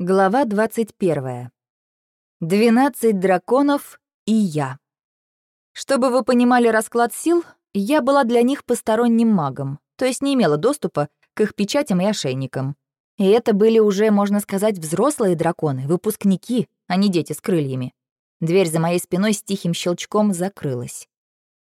Глава 21. 12 драконов и я. Чтобы вы понимали расклад сил, я была для них посторонним магом, то есть не имела доступа к их печатям и ошейникам. И это были уже, можно сказать, взрослые драконы, выпускники, а не дети с крыльями. Дверь за моей спиной с тихим щелчком закрылась.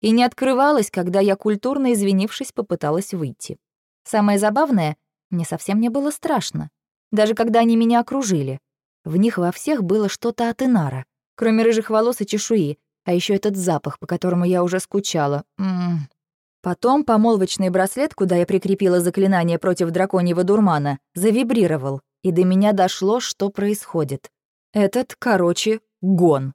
И не открывалась, когда я, культурно извинившись, попыталась выйти. Самое забавное, мне совсем не было страшно даже когда они меня окружили. В них во всех было что-то от Инара, кроме рыжих волос и чешуи, а еще этот запах, по которому я уже скучала. М -м. Потом помолвочный браслет, куда я прикрепила заклинание против драконьего дурмана, завибрировал, и до меня дошло, что происходит. Этот, короче, гон.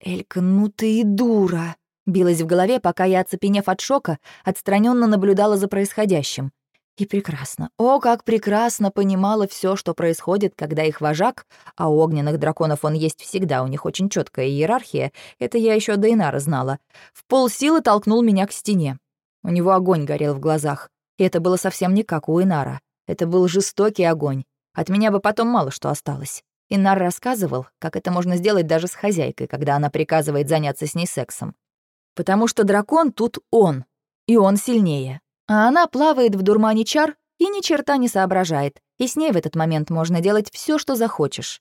«Элька, ну ты и дура!» Билась в голове, пока я, оцепенев от шока, отстраненно наблюдала за происходящим. И прекрасно, о, как прекрасно понимала все, что происходит, когда их вожак, а у огненных драконов он есть всегда, у них очень четкая иерархия, это я еще до Инара знала, в полсилы толкнул меня к стене. У него огонь горел в глазах, и это было совсем не как у Инара. Это был жестокий огонь. От меня бы потом мало что осталось. Инар рассказывал, как это можно сделать даже с хозяйкой, когда она приказывает заняться с ней сексом. Потому что дракон тут он, и он сильнее. А она плавает в дурмане чар и ни черта не соображает, и с ней в этот момент можно делать все, что захочешь.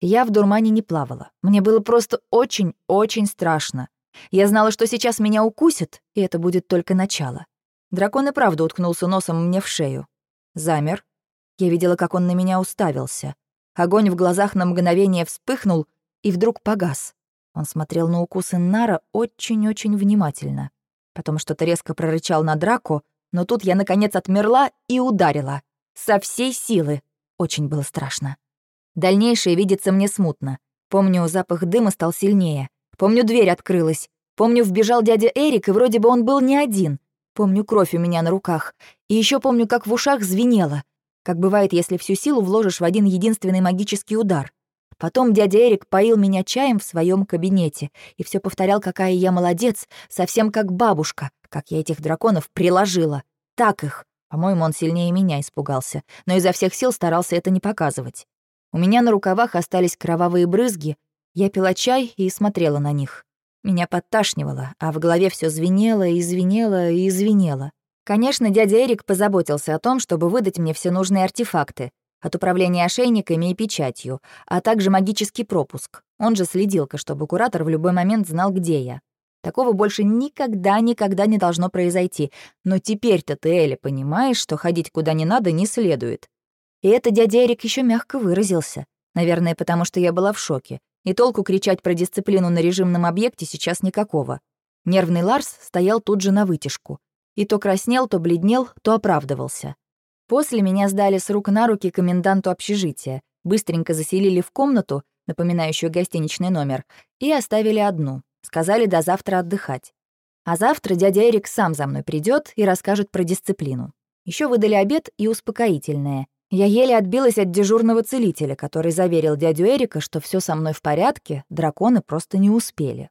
Я в дурмане не плавала. Мне было просто очень-очень страшно. Я знала, что сейчас меня укусят, и это будет только начало. Дракон и правда уткнулся носом мне в шею. Замер. Я видела, как он на меня уставился. Огонь в глазах на мгновение вспыхнул и вдруг погас. Он смотрел на укусы Нара очень-очень внимательно. Потом что-то резко прорычал на Драко, но тут я, наконец, отмерла и ударила. Со всей силы. Очень было страшно. Дальнейшее видится мне смутно. Помню, запах дыма стал сильнее. Помню, дверь открылась. Помню, вбежал дядя Эрик, и вроде бы он был не один. Помню кровь у меня на руках. И еще помню, как в ушах звенело. Как бывает, если всю силу вложишь в один единственный магический удар. Потом дядя Эрик поил меня чаем в своем кабинете и все повторял, какая я молодец, совсем как бабушка, как я этих драконов приложила. Так их. По-моему, он сильнее меня испугался, но изо всех сил старался это не показывать. У меня на рукавах остались кровавые брызги, я пила чай и смотрела на них. Меня подташнивало, а в голове все звенело и звенело и звенело. Конечно, дядя Эрик позаботился о том, чтобы выдать мне все нужные артефакты, от управления ошейниками и печатью, а также магический пропуск. Он же следилка, чтобы куратор в любой момент знал, где я. Такого больше никогда-никогда не должно произойти. Но теперь-то ты, Эля, понимаешь, что ходить куда не надо не следует. И это дядя Эрик еще мягко выразился. Наверное, потому что я была в шоке. И толку кричать про дисциплину на режимном объекте сейчас никакого. Нервный Ларс стоял тут же на вытяжку. И то краснел, то бледнел, то оправдывался. После меня сдали с рук на руки коменданту общежития, быстренько заселили в комнату, напоминающую гостиничный номер, и оставили одну. Сказали до завтра отдыхать. А завтра дядя Эрик сам за мной придет и расскажет про дисциплину. Еще выдали обед и успокоительное. Я еле отбилась от дежурного целителя, который заверил дядю Эрика, что все со мной в порядке, драконы просто не успели.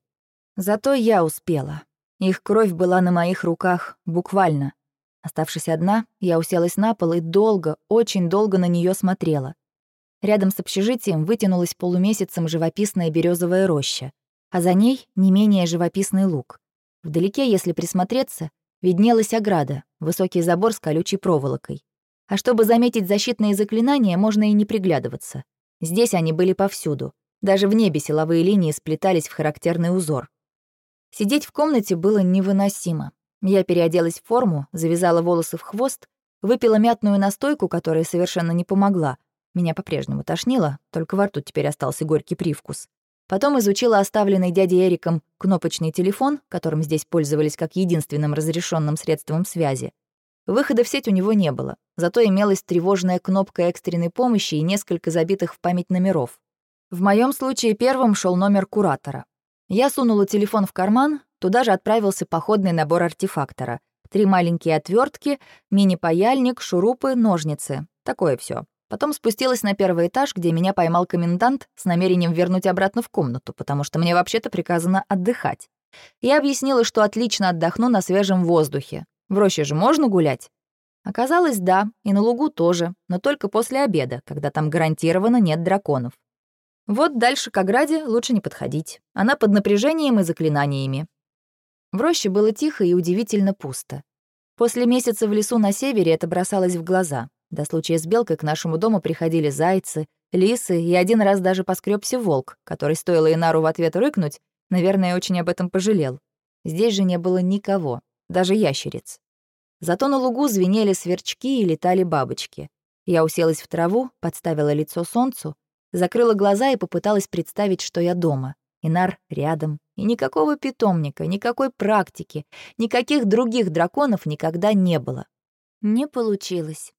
Зато я успела. Их кровь была на моих руках, буквально. Оставшись одна, я уселась на пол и долго, очень долго на нее смотрела. Рядом с общежитием вытянулась полумесяцем живописная березовая роща а за ней не менее живописный луг. Вдалеке, если присмотреться, виднелась ограда, высокий забор с колючей проволокой. А чтобы заметить защитные заклинания, можно и не приглядываться. Здесь они были повсюду. Даже в небе силовые линии сплетались в характерный узор. Сидеть в комнате было невыносимо. Я переоделась в форму, завязала волосы в хвост, выпила мятную настойку, которая совершенно не помогла. Меня по-прежнему тошнило, только во рту теперь остался горький привкус. Потом изучила оставленный дядей Эриком кнопочный телефон, которым здесь пользовались как единственным разрешенным средством связи. Выхода в сеть у него не было, зато имелась тревожная кнопка экстренной помощи и несколько забитых в память номеров. В моем случае первым шел номер куратора. Я сунула телефон в карман, туда же отправился походный набор артефактора. Три маленькие отвертки, мини-паяльник, шурупы, ножницы. Такое все. Потом спустилась на первый этаж, где меня поймал комендант с намерением вернуть обратно в комнату, потому что мне вообще-то приказано отдыхать. Я объяснила, что отлично отдохну на свежем воздухе. В роще же можно гулять? Оказалось, да, и на лугу тоже, но только после обеда, когда там гарантированно нет драконов. Вот дальше к ограде лучше не подходить. Она под напряжением и заклинаниями. В роще было тихо и удивительно пусто. После месяца в лесу на севере это бросалось в глаза. До случая с белкой к нашему дому приходили зайцы, лисы, и один раз даже поскребся волк, который, стоило Инару в ответ рыкнуть, наверное, очень об этом пожалел. Здесь же не было никого, даже ящериц. Зато на лугу звенели сверчки и летали бабочки. Я уселась в траву, подставила лицо солнцу, закрыла глаза и попыталась представить, что я дома. Инар рядом. И никакого питомника, никакой практики, никаких других драконов никогда не было. Не получилось.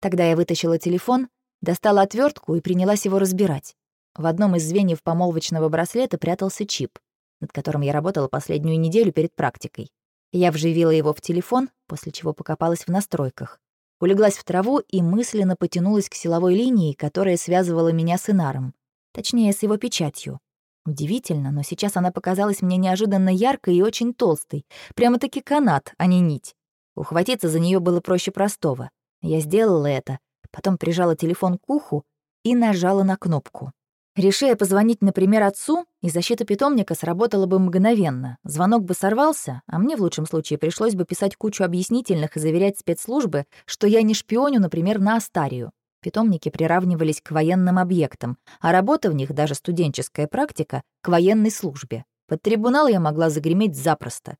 Тогда я вытащила телефон, достала отвертку и принялась его разбирать. В одном из звеньев помолвочного браслета прятался чип, над которым я работала последнюю неделю перед практикой. Я вживила его в телефон, после чего покопалась в настройках. Улеглась в траву и мысленно потянулась к силовой линии, которая связывала меня с Инаром. Точнее, с его печатью. Удивительно, но сейчас она показалась мне неожиданно яркой и очень толстой. Прямо-таки канат, а не нить. Ухватиться за нее было проще простого. Я сделала это, потом прижала телефон к уху и нажала на кнопку. Решая позвонить, например, отцу, и защита питомника сработала бы мгновенно. Звонок бы сорвался, а мне в лучшем случае пришлось бы писать кучу объяснительных и заверять спецслужбы, что я не шпионю, например, на Астарию. Питомники приравнивались к военным объектам, а работа в них, даже студенческая практика, к военной службе. Под трибунал я могла загреметь запросто.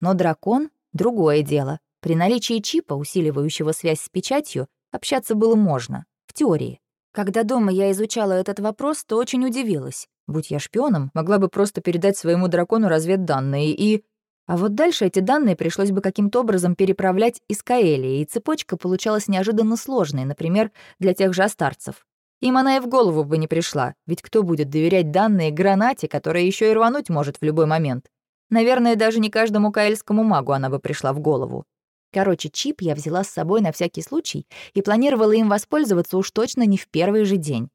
Но дракон — другое дело. При наличии чипа, усиливающего связь с печатью, общаться было можно, в теории. Когда дома я изучала этот вопрос, то очень удивилась. Будь я шпионом, могла бы просто передать своему дракону разведданные и... А вот дальше эти данные пришлось бы каким-то образом переправлять из Каэлии, и цепочка получалась неожиданно сложной, например, для тех же астарцев. Им она и в голову бы не пришла, ведь кто будет доверять данные гранате, которая еще и рвануть может в любой момент? Наверное, даже не каждому каэльскому магу она бы пришла в голову. Короче, чип я взяла с собой на всякий случай и планировала им воспользоваться уж точно не в первый же день.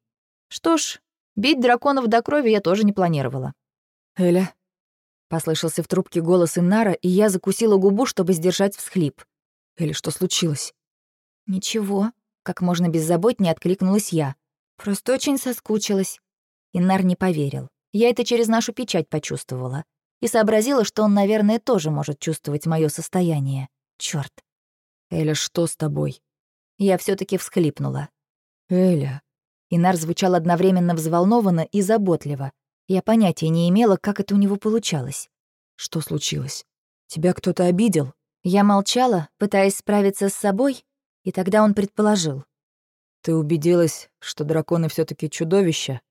Что ж, бить драконов до крови я тоже не планировала. «Эля?» — послышался в трубке голос Иннара, и я закусила губу, чтобы сдержать всхлип. «Эля, что случилось?» «Ничего», — как можно беззаботнее откликнулась я. «Просто очень соскучилась». Иннар не поверил. Я это через нашу печать почувствовала. И сообразила, что он, наверное, тоже может чувствовать мое состояние. Чёрт. «Эля, что с тобой?» Я все таки всхлипнула. «Эля». Инар звучал одновременно взволнованно и заботливо. Я понятия не имела, как это у него получалось. «Что случилось? Тебя кто-то обидел?» Я молчала, пытаясь справиться с собой, и тогда он предположил. «Ты убедилась, что драконы все таки чудовища?»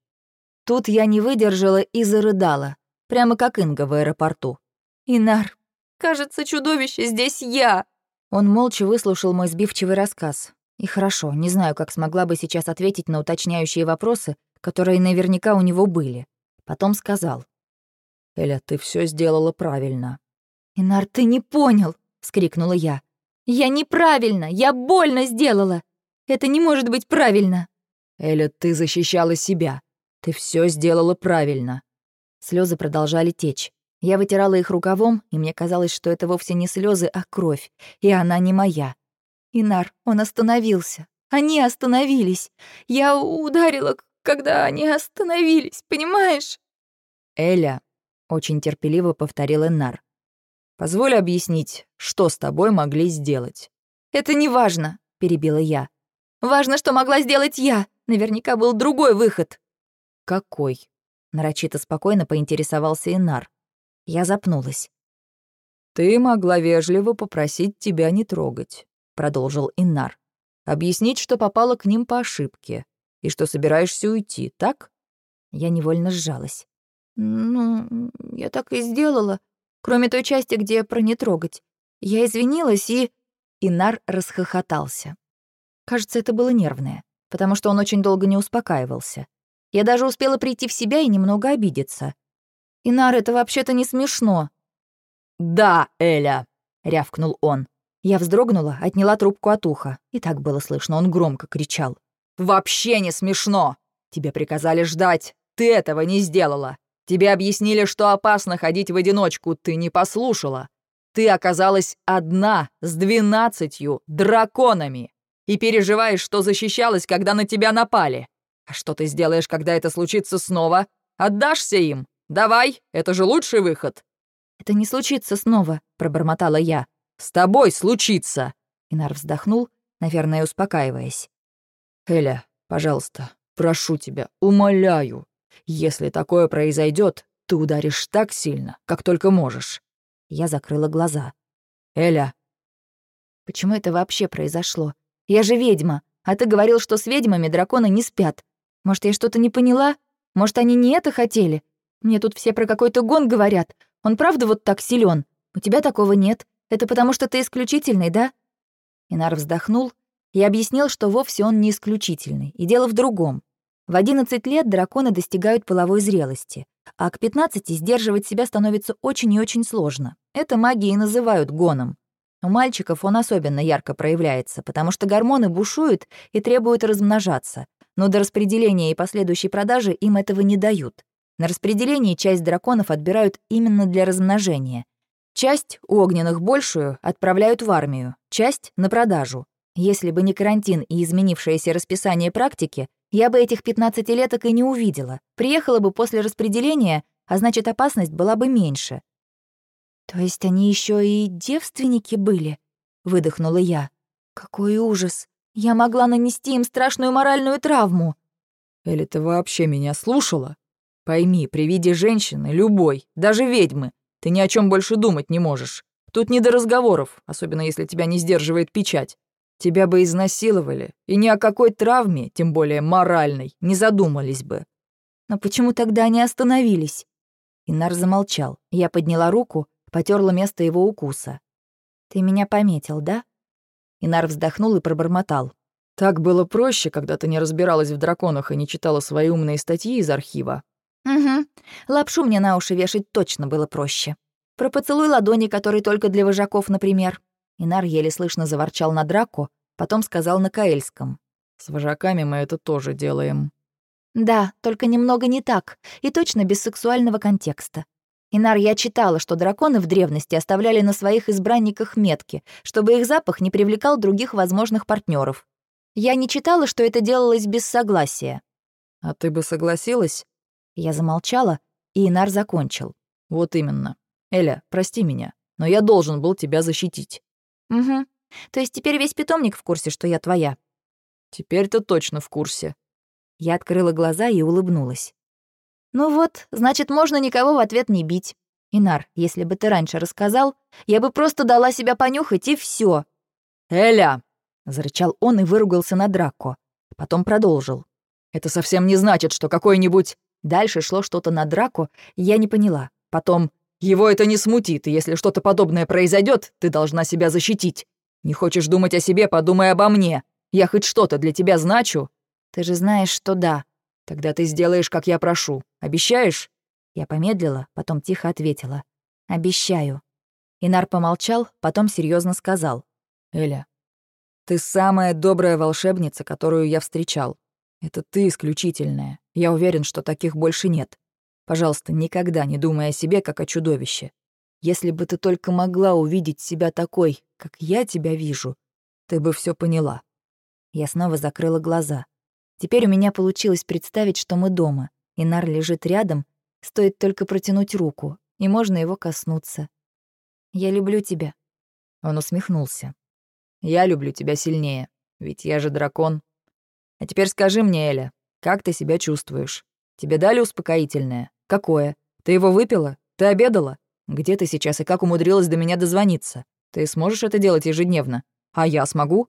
Тут я не выдержала и зарыдала, прямо как Инга в аэропорту. «Инар, Кажется, чудовище здесь я!» Он молча выслушал мой сбивчивый рассказ. И хорошо, не знаю, как смогла бы сейчас ответить на уточняющие вопросы, которые наверняка у него были. Потом сказал. «Эля, ты все сделала правильно». «Инар, ты не понял!» — вскрикнула я. «Я неправильно! Я больно сделала! Это не может быть правильно!» «Эля, ты защищала себя. Ты все сделала правильно». Слезы продолжали течь. Я вытирала их рукавом, и мне казалось, что это вовсе не слезы, а кровь, и она не моя. Инар, он остановился. Они остановились. Я ударила, когда они остановились, понимаешь? Эля, очень терпеливо повторил Инар. Позволь объяснить, что с тобой могли сделать. Это не важно, перебила я. Важно, что могла сделать я. Наверняка был другой выход. Какой? нарочито спокойно поинтересовался Инар. Я запнулась. «Ты могла вежливо попросить тебя не трогать», — продолжил Иннар. «Объяснить, что попала к ним по ошибке и что собираешься уйти, так?» Я невольно сжалась. «Ну, я так и сделала, кроме той части, где про не трогать. Я извинилась и...» Инар расхохотался. Кажется, это было нервное, потому что он очень долго не успокаивался. Я даже успела прийти в себя и немного обидеться. «Инар, это вообще-то не смешно». «Да, Эля», — рявкнул он. Я вздрогнула, отняла трубку от уха. И так было слышно, он громко кричал. «Вообще не смешно! Тебе приказали ждать, ты этого не сделала. Тебе объяснили, что опасно ходить в одиночку, ты не послушала. Ты оказалась одна с двенадцатью драконами и переживаешь, что защищалась, когда на тебя напали. А что ты сделаешь, когда это случится снова? Отдашься им? Давай, это же лучший выход». «Это не случится снова», — пробормотала я. «С тобой случится!» Инар вздохнул, наверное, успокаиваясь. «Эля, пожалуйста, прошу тебя, умоляю, если такое произойдет, ты ударишь так сильно, как только можешь». Я закрыла глаза. «Эля». «Почему это вообще произошло? Я же ведьма, а ты говорил, что с ведьмами драконы не спят. Может, я что-то не поняла? Может, они не это хотели? Мне тут все про какой-то гон говорят. Он правда вот так силен? У тебя такого нет. Это потому, что ты исключительный, да?» Инар вздохнул и объяснил, что вовсе он не исключительный, и дело в другом. В 11 лет драконы достигают половой зрелости, а к 15 сдерживать себя становится очень и очень сложно. Это маги и называют гоном. У мальчиков он особенно ярко проявляется, потому что гормоны бушуют и требуют размножаться, но до распределения и последующей продажи им этого не дают. На распределении часть драконов отбирают именно для размножения. Часть, у огненных большую, отправляют в армию, часть — на продажу. Если бы не карантин и изменившееся расписание практики, я бы этих 15-леток и не увидела. Приехала бы после распределения, а значит, опасность была бы меньше. «То есть они еще и девственники были?» — выдохнула я. «Какой ужас! Я могла нанести им страшную моральную травму!» «Или ты вообще меня слушала? Пойми, при виде женщины, любой, даже ведьмы, ты ни о чем больше думать не можешь. Тут не до разговоров, особенно если тебя не сдерживает печать. Тебя бы изнасиловали, и ни о какой травме, тем более моральной, не задумались бы». «Но почему тогда они остановились?» Инар замолчал. Я подняла руку, потерла место его укуса. «Ты меня пометил, да?» Инар вздохнул и пробормотал. «Так было проще, когда ты не разбиралась в драконах и не читала свои умные статьи из архива». «Угу. Лапшу мне на уши вешать точно было проще. Про поцелуй ладони, который только для вожаков, например». Инар еле слышно заворчал на драку, потом сказал на Каэльском. «С вожаками мы это тоже делаем». «Да, только немного не так, и точно без сексуального контекста. Инар, я читала, что драконы в древности оставляли на своих избранниках метки, чтобы их запах не привлекал других возможных партнеров. Я не читала, что это делалось без согласия. «А ты бы согласилась?» Я замолчала, и Инар закончил. «Вот именно. Эля, прости меня, но я должен был тебя защитить». «Угу. То есть теперь весь питомник в курсе, что я твоя?» «Теперь ты точно в курсе». Я открыла глаза и улыбнулась. «Ну вот, значит, можно никого в ответ не бить. Инар, если бы ты раньше рассказал, я бы просто дала себя понюхать, и все. «Эля!» — зарычал он и выругался на Драко. Потом продолжил. «Это совсем не значит, что какой-нибудь...» Дальше шло что-то на Драко, я не поняла. Потом... «Его это не смутит, и если что-то подобное произойдет, ты должна себя защитить. Не хочешь думать о себе, подумай обо мне. Я хоть что-то для тебя значу». «Ты же знаешь, что да», Тогда ты сделаешь, как я прошу. Обещаешь?» Я помедлила, потом тихо ответила. «Обещаю». Инар помолчал, потом серьезно сказал. «Эля, ты самая добрая волшебница, которую я встречал. Это ты исключительная. Я уверен, что таких больше нет. Пожалуйста, никогда не думай о себе, как о чудовище. Если бы ты только могла увидеть себя такой, как я тебя вижу, ты бы все поняла». Я снова закрыла глаза. Теперь у меня получилось представить, что мы дома, и Нар лежит рядом, стоит только протянуть руку, и можно его коснуться. «Я люблю тебя». Он усмехнулся. «Я люблю тебя сильнее, ведь я же дракон. А теперь скажи мне, Эля, как ты себя чувствуешь? Тебе дали успокоительное? Какое? Ты его выпила? Ты обедала? Где ты сейчас и как умудрилась до меня дозвониться? Ты сможешь это делать ежедневно? А я смогу?»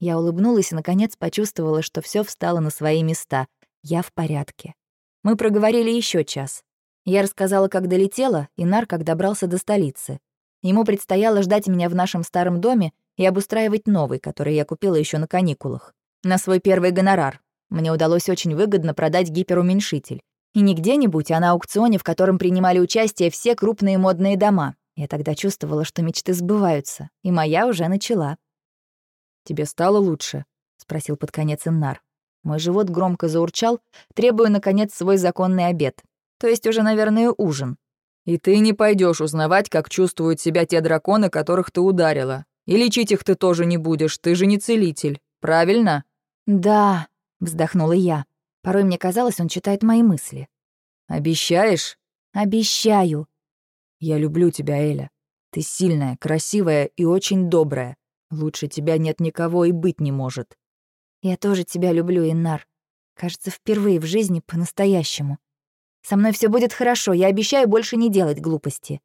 Я улыбнулась и, наконец, почувствовала, что все встало на свои места. Я в порядке. Мы проговорили еще час. Я рассказала, как долетела, и Нар, как добрался до столицы. Ему предстояло ждать меня в нашем старом доме и обустраивать новый, который я купила еще на каникулах. На свой первый гонорар. Мне удалось очень выгодно продать гиперуменьшитель. И не где-нибудь, а на аукционе, в котором принимали участие все крупные модные дома. Я тогда чувствовала, что мечты сбываются, и моя уже начала. «Тебе стало лучше?» — спросил под конец Иннар. Мой живот громко заурчал, требуя, наконец, свой законный обед. То есть уже, наверное, ужин. И ты не пойдешь узнавать, как чувствуют себя те драконы, которых ты ударила. И лечить их ты тоже не будешь, ты же не целитель, правильно?» «Да», — вздохнула я. Порой мне казалось, он читает мои мысли. «Обещаешь?» «Обещаю». «Я люблю тебя, Эля. Ты сильная, красивая и очень добрая. Лучше тебя нет никого и быть не может». «Я тоже тебя люблю, Иннар. Кажется, впервые в жизни по-настоящему. Со мной все будет хорошо, я обещаю больше не делать глупости».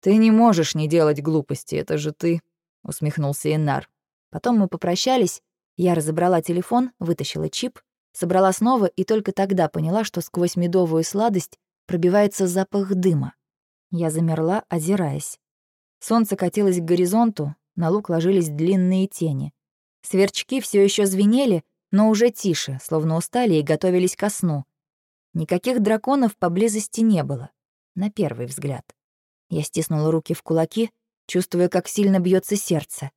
«Ты не можешь не делать глупости, это же ты», — усмехнулся Иннар. Потом мы попрощались, я разобрала телефон, вытащила чип, собрала снова и только тогда поняла, что сквозь медовую сладость пробивается запах дыма. Я замерла, озираясь. Солнце катилось к горизонту, на луг ложились длинные тени. Сверчки все еще звенели, но уже тише, словно устали и готовились ко сну. Никаких драконов поблизости не было, на первый взгляд. Я стиснула руки в кулаки, чувствуя, как сильно бьется сердце.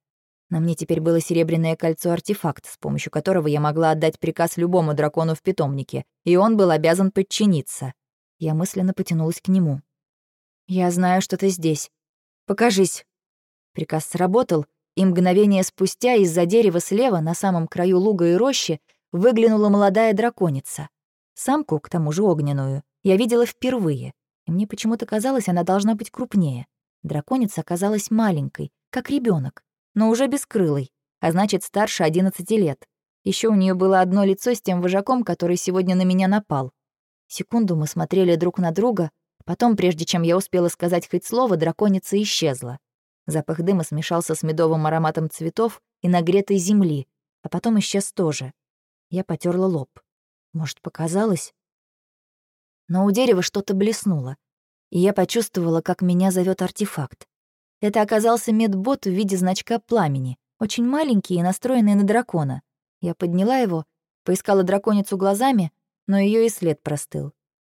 На мне теперь было серебряное кольцо-артефакт, с помощью которого я могла отдать приказ любому дракону в питомнике, и он был обязан подчиниться. Я мысленно потянулась к нему. «Я знаю, что ты здесь. Покажись». Приказ сработал, и мгновение спустя из-за дерева слева, на самом краю луга и рощи, выглянула молодая драконица. Самку, к тому же огненную, я видела впервые, и мне почему-то казалось, она должна быть крупнее. Драконица оказалась маленькой, как ребенок, но уже бескрылой, а значит, старше 11 лет. Еще у нее было одно лицо с тем вожаком, который сегодня на меня напал. Секунду мы смотрели друг на друга, потом, прежде чем я успела сказать хоть слово, драконица исчезла. Запах дыма смешался с медовым ароматом цветов и нагретой земли, а потом исчез тоже. Я потерла лоб. Может, показалось? Но у дерева что-то блеснуло, и я почувствовала, как меня зовет артефакт. Это оказался медбот в виде значка пламени, очень маленький и настроенный на дракона. Я подняла его, поискала драконицу глазами, но ее и след простыл.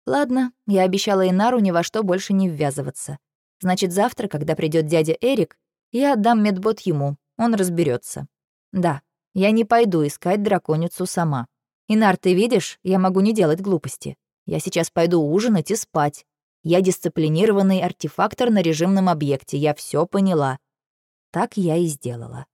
Ладно, я обещала Инару ни во что больше не ввязываться. Значит, завтра, когда придет дядя Эрик, я отдам медбот ему, он разберется. Да, я не пойду искать драконицу сама. Инар, ты видишь, я могу не делать глупости. Я сейчас пойду ужинать и спать. Я дисциплинированный артефактор на режимном объекте, я все поняла. Так я и сделала.